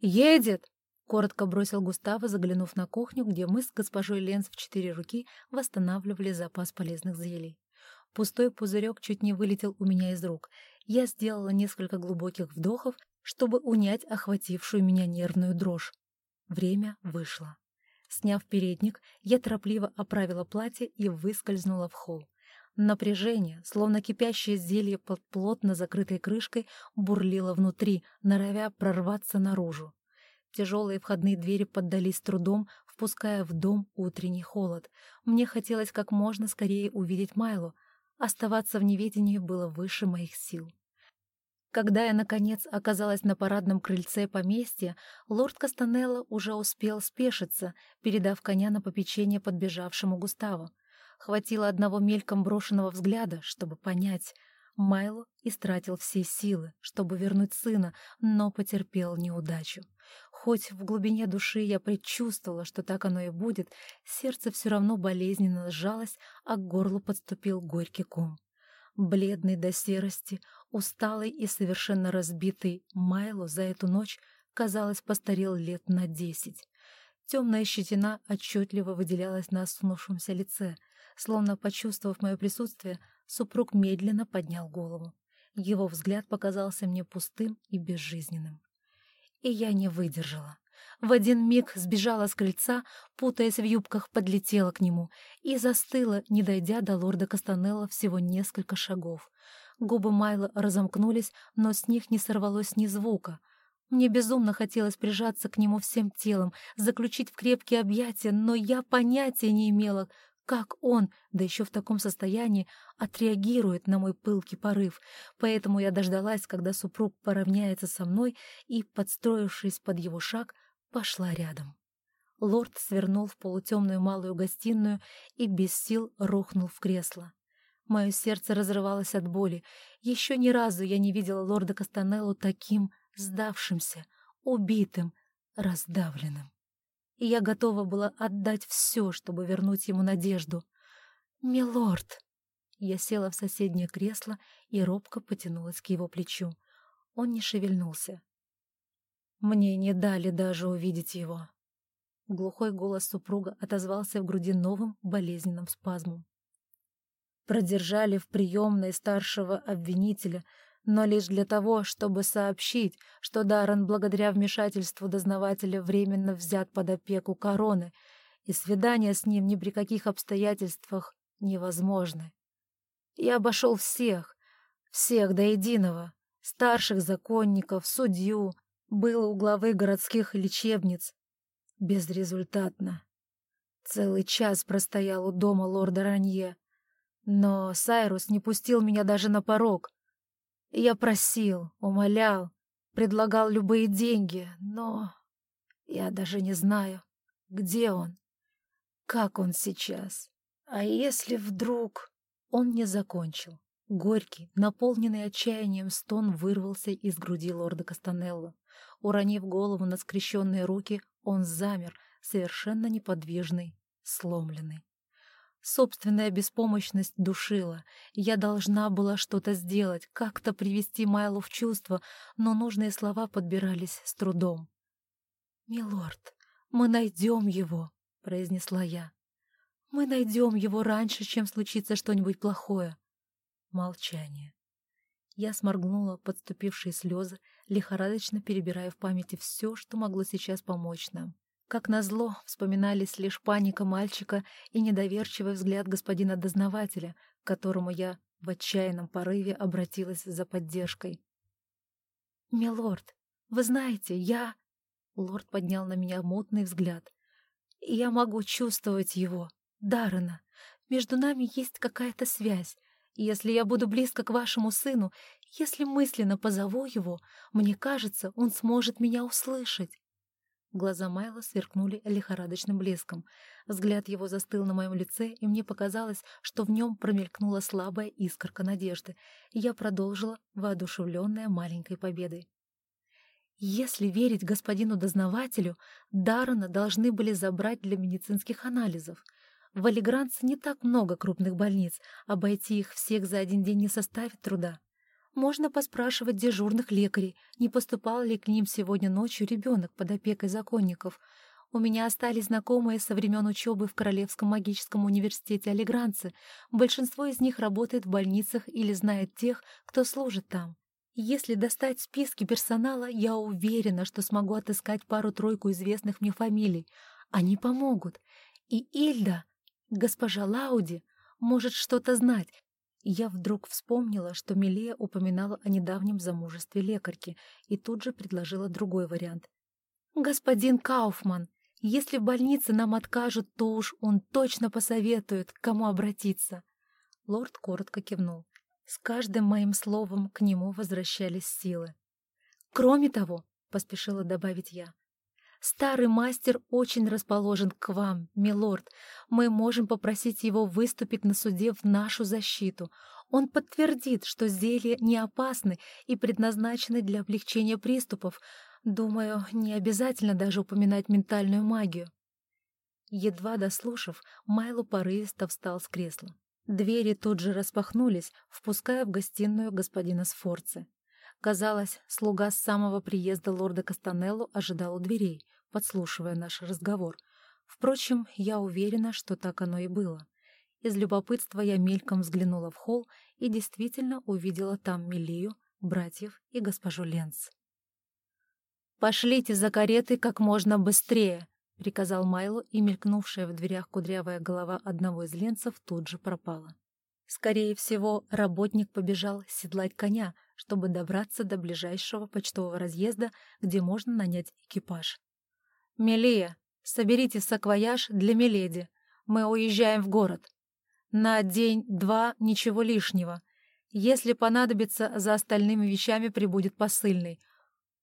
«Едет!» — коротко бросил Густаво, заглянув на кухню, где мы с госпожой Ленц в четыре руки восстанавливали запас полезных зелий. Пустой пузырек чуть не вылетел у меня из рук. Я сделала несколько глубоких вдохов, чтобы унять охватившую меня нервную дрожь. Время вышло. Сняв передник, я торопливо оправила платье и выскользнула в холл. Напряжение, словно кипящее зелье под плотно закрытой крышкой, бурлило внутри, норовя прорваться наружу. Тяжелые входные двери поддались трудом, впуская в дом утренний холод. Мне хотелось как можно скорее увидеть Майлу, Оставаться в неведении было выше моих сил. Когда я, наконец, оказалась на парадном крыльце поместья, лорд Кастанелло уже успел спешиться, передав коня на попечение подбежавшему Густаву. Хватило одного мельком брошенного взгляда, чтобы понять. Майло истратил все силы, чтобы вернуть сына, но потерпел неудачу. Хоть в глубине души я предчувствовала, что так оно и будет, сердце все равно болезненно сжалось, а к горлу подступил горький ком. Бледный до серости, усталый и совершенно разбитый Майло за эту ночь, казалось, постарел лет на десять. Темная щетина отчетливо выделялась на осунувшемся лице. Словно почувствовав мое присутствие, супруг медленно поднял голову. Его взгляд показался мне пустым и безжизненным. И я не выдержала. В один миг сбежала с крыльца, путаясь в юбках, подлетела к нему и застыла, не дойдя до лорда Кастанелла всего несколько шагов. Губы Майла разомкнулись, но с них не сорвалось ни звука. Мне безумно хотелось прижаться к нему всем телом, заключить в крепкие объятия, но я понятия не имела, как он, да еще в таком состоянии, отреагирует на мой пылкий порыв? Поэтому я дождалась, когда супруг поравняется со мной и, подстроившись под его шаг, пошла рядом. Лорд свернул в полутемную малую гостиную и без сил рухнул в кресло. Мое сердце разрывалось от боли. Еще ни разу я не видела лорда Кастанеллу таким сдавшимся, убитым, раздавленным и я готова была отдать все, чтобы вернуть ему надежду. «Милорд!» Я села в соседнее кресло и робко потянулась к его плечу. Он не шевельнулся. Мне не дали даже увидеть его. Глухой голос супруга отозвался в груди новым болезненным спазмом. Продержали в приемной старшего обвинителя, но лишь для того, чтобы сообщить, что Даррен благодаря вмешательству дознавателя временно взят под опеку короны, и свидание с ним ни при каких обстоятельствах невозможны. Я обошел всех, всех до единого, старших законников, судью, был у главы городских лечебниц. Безрезультатно. Целый час простоял у дома лорда Ранье, но Сайрус не пустил меня даже на порог — я просил, умолял, предлагал любые деньги, но я даже не знаю, где он, как он сейчас. А если вдруг... Он не закончил. Горький, наполненный отчаянием стон вырвался из груди лорда Кастанелло. Уронив голову на скрещенные руки, он замер, совершенно неподвижный, сломленный. Собственная беспомощность душила. Я должна была что-то сделать, как-то привести Майлу в чувство, но нужные слова подбирались с трудом. «Милорд, мы найдем его», — произнесла я. «Мы найдем его раньше, чем случится что-нибудь плохое». Молчание. Я сморгнула подступившие слезы, лихорадочно перебирая в памяти все, что могло сейчас помочь нам. Как назло, вспоминались лишь паника мальчика и недоверчивый взгляд господина дознавателя, к которому я в отчаянном порыве обратилась за поддержкой. «Милорд, вы знаете, я...» Лорд поднял на меня мутный взгляд. «Я могу чувствовать его, Даррена. Между нами есть какая-то связь. Если я буду близко к вашему сыну, если мысленно позову его, мне кажется, он сможет меня услышать. Глаза Майла сверкнули лихорадочным блеском. Взгляд его застыл на моем лице, и мне показалось, что в нем промелькнула слабая искорка надежды, я продолжила, воодушевленная маленькой победой. Если верить господину дознавателю, Даррена должны были забрать для медицинских анализов. В Алигранце не так много крупных больниц, обойти их всех за один день не составит труда. Можно поспрашивать дежурных лекарей, не поступал ли к ним сегодня ночью ребенок под опекой законников. У меня остались знакомые со времен учебы в Королевском магическом университете Алигранцы. Большинство из них работает в больницах или знает тех, кто служит там. Если достать списки персонала, я уверена, что смогу отыскать пару-тройку известных мне фамилий. Они помогут. И Ильда, госпожа Лауди, может что-то знать. Я вдруг вспомнила, что Милея упоминала о недавнем замужестве лекарки и тут же предложила другой вариант. «Господин Кауфман, если в больнице нам откажут, то уж он точно посоветует, к кому обратиться». Лорд коротко кивнул. С каждым моим словом к нему возвращались силы. «Кроме того», — поспешила добавить я, — «старый мастер очень расположен к вам, милорд. Мы можем попросить его выступить на суде в нашу защиту. Он подтвердит, что зелья не опасны и предназначены для облегчения приступов. Думаю, не обязательно даже упоминать ментальную магию». Едва дослушав, Майло порывисто встал с кресла. Двери тут же распахнулись, впуская в гостиную господина Сфорцы. Казалось, слуга с самого приезда лорда Кастанелло ожидал у дверей, подслушивая наш разговор. Впрочем, я уверена, что так оно и было. Из любопытства я мельком взглянула в холл и действительно увидела там Милию, братьев и госпожу Ленц. «Пошлите за каретой как можно быстрее!» — приказал Майло, и мелькнувшая в дверях кудрявая голова одного из ленцев тут же пропала. Скорее всего, работник побежал седлать коня, чтобы добраться до ближайшего почтового разъезда, где можно нанять экипаж. «Мелия, соберите саквояж для Меледи. Мы уезжаем в город. На день-два ничего лишнего. Если понадобится, за остальными вещами прибудет посыльный.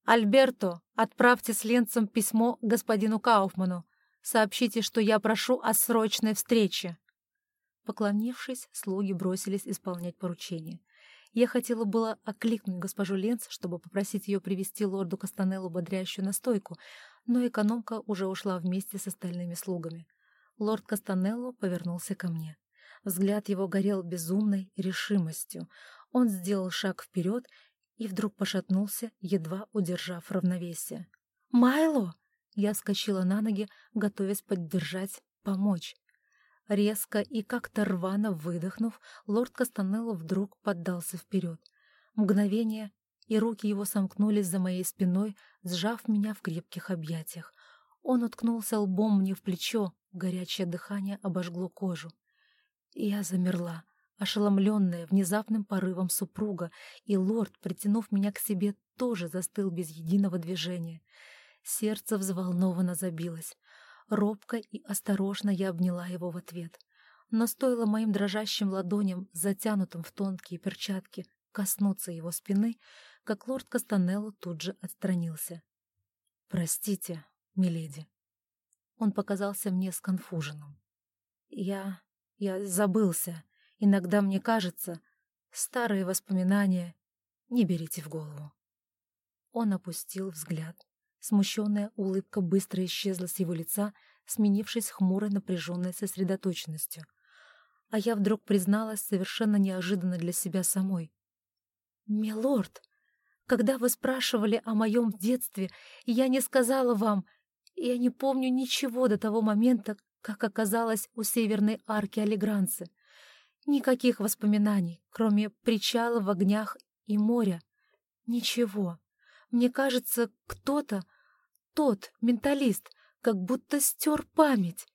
«Альберто, отправьте с Ленцем письмо господину Кауфману. Сообщите, что я прошу о срочной встрече». Поклонившись, слуги бросились исполнять поручение. Я хотела было окликнуть госпожу Ленц, чтобы попросить ее привести лорду Кастанеллу бодрящую настойку, но экономка уже ушла вместе с остальными слугами. Лорд Кастанелло повернулся ко мне. Взгляд его горел безумной решимостью. Он сделал шаг вперед и вдруг пошатнулся, едва удержав равновесие. «Майло!» Я вскочила на ноги, готовясь поддержать, помочь. Резко и как-то рвано выдохнув, лорд Кастанелло вдруг поддался вперед. Мгновение, и руки его сомкнулись за моей спиной, сжав меня в крепких объятиях. Он уткнулся лбом мне в плечо, горячее дыхание обожгло кожу. Я замерла, ошеломленная внезапным порывом супруга, и лорд, притянув меня к себе, тоже застыл без единого движения. Сердце взволнованно забилось. Робко и осторожно я обняла его в ответ. Но стоило моим дрожащим ладоням, затянутым в тонкие перчатки, коснуться его спины, как лорд Кастанелло тут же отстранился. «Простите, миледи». Он показался мне сконфуженным. «Я... я забылся», Иногда мне кажется, старые воспоминания не берите в голову. Он опустил взгляд. Смущенная улыбка быстро исчезла с его лица, сменившись хмурой напряженной сосредоточенностью. А я вдруг призналась совершенно неожиданно для себя самой. «Милорд, когда вы спрашивали о моем детстве, я не сказала вам, я не помню ничего до того момента, как оказалась у северной арки Алигранцы. Никаких воспоминаний, кроме причала в огнях и моря. Ничего. Мне кажется, кто-то, тот, менталист, как будто стер память.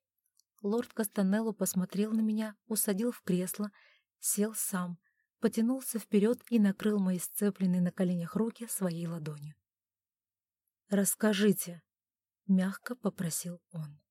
Лорд Кастанелло посмотрел на меня, усадил в кресло, сел сам, потянулся вперед и накрыл мои сцепленные на коленях руки своей ладонью. «Расскажите», — мягко попросил он.